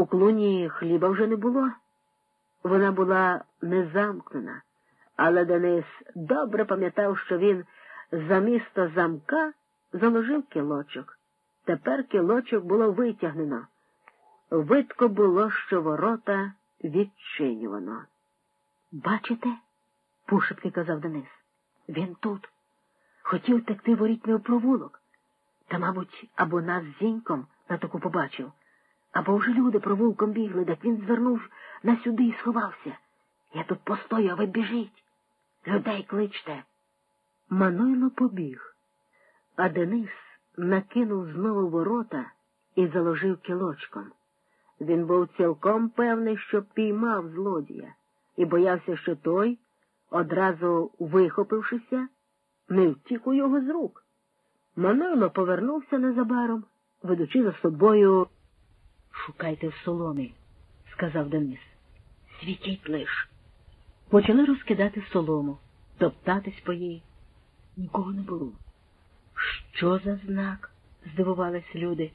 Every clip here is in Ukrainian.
У клуні хліба вже не було. Вона була незамкнена, але Денис добре пам'ятав, що він за місто замка заложив кілочок. Тепер кілочок було витягнено. Видко було, що ворота відчинювано. Бачите? пошепки казав Денис. Він тут. Хотів текти ворітьми в провулок. Та, мабуть, або нас з зіньком на таку побачив, або вже люди провулком бігли, так він звернув на сюди і сховався. Я тут постою, а ви біжіть. Людей кличте. Мануйло побіг, а Денис накинув знову ворота і заложив кілочком. Він був цілком певний, що піймав злодія, і боявся, що той, одразу вихопившися, не втік у його з рук. Мануйло повернувся незабаром, ведучи за собою. Шукайте в соломі, сказав Денис. Світіть лиш. Почали розкидати солому, топтатись по їй. Нікого не було. Що за знак? здивувались люди.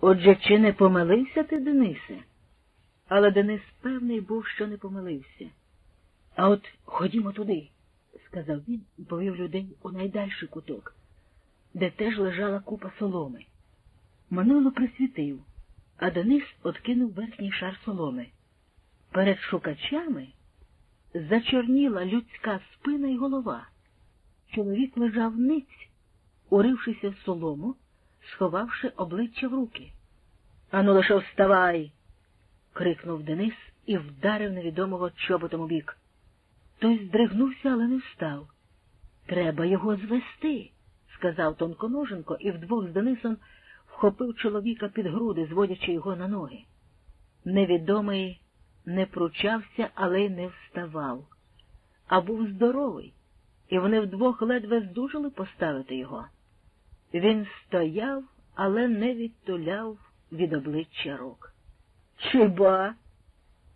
Отже, чи не помилився ти, Денисе? Але Денис певний був, що не помилився. А от ходімо туди, сказав він і повів людей у найдальший куток, де теж лежала купа соломи. Манило присвітив, а Денис откинув верхній шар соломи. Перед шукачами зачорніла людська спина й голова. Чоловік лежав ниць, урившися в солому, сховавши обличчя в руки. Ану, лише вставай. крикнув Денис і вдарив невідомого чоботом у бік. Той здригнувся, але не встав. Треба його звести, сказав тонконоженко і вдвох з Денисом вхопив чоловіка під груди, зводячи його на ноги. Невідомий не пручався, але й не вставав, а був здоровий, і вони вдвох ледве здужали поставити його. Він стояв, але не відтуляв від обличчя рук. Чиба?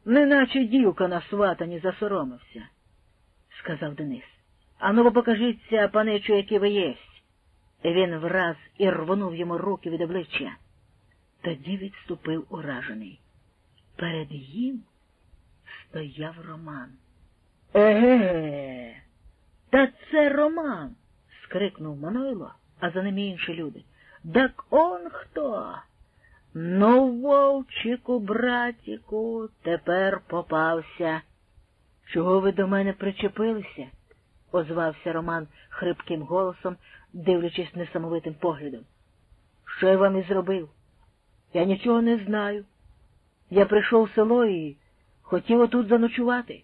Неначе дівка на сватані засоромився, сказав Денис. Ану, покажіться, паничу, які ви єсть. Він враз і рвонув йому руки від обличчя. Тоді відступив уражений. Перед їм стояв Роман. Еге, та це Роман. скрикнув Манойло, а за ним інші люди. Так он хто? Ну, вовчику, братіку, тепер попався. Чого ви до мене причепилися? Озвався Роман хрипким голосом, дивлячись несамовитим поглядом. Що я вам і зробив? Я нічого не знаю. Я прийшов в село і хотів отут заночувати.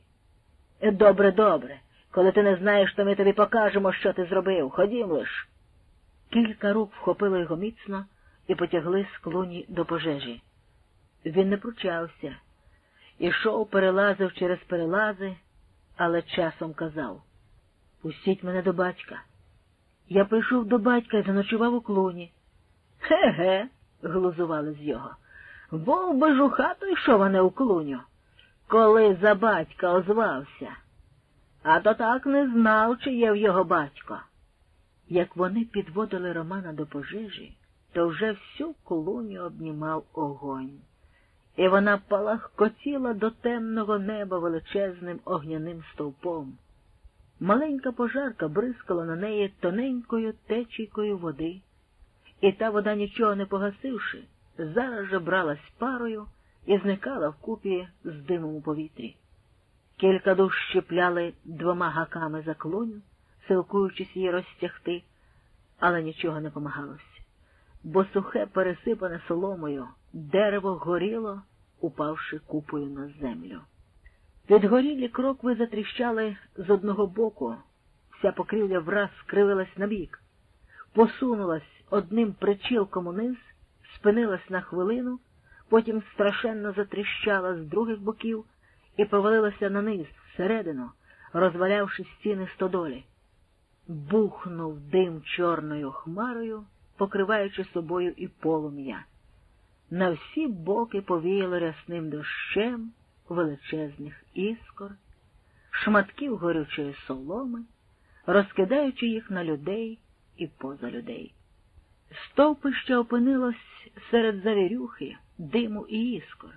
Е, добре, добре. Коли ти не знаєш, то ми тобі покажемо, що ти зробив. Ходім лиш. Кілька рук вхопили його міцно і потягли з клуні до пожежі. Він не пручався, ішов, перелазив через перелази, але часом казав Пустіть мене до батька. Я прийшов до батька і заночував у клуні. Ге-ге, глузували з його. Вов би ж у хату йшов, а не у клуню, коли за батька озвався. А то так не знав, чи є в його батько. Як вони підводили Романа до пожежі, то вже всю клуню обнімав огонь, і вона палахкотіла до темного неба величезним огняним стовпом. Маленька пожарка бризкала на неї тоненькою течійкою води, і та вода, нічого не погасивши, зараз же бралась парою і зникала вкупі з димом у повітрі. Кілька душ щепляли двома гаками за клуню, силкуючись її розтягти, але нічого не помагалося, бо сухе, пересипане соломою, дерево горіло, упавши купою на землю. Підгорілі крокви затріщали з одного боку, вся покрівля враз скривилась набік, посунулась одним причілком униз, спинилась на хвилину, потім страшенно затріщала з других боків і повалилася на низ, всередину, розвалявши стіни стодолі. Бухнув дим чорною хмарою, покриваючи собою і полум'я. На всі боки повіяло рясним дощем величезних іскор, шматків горючої соломи, розкидаючи їх на людей і поза людей. Стовпище опинилось серед завірюхи, диму і іскор.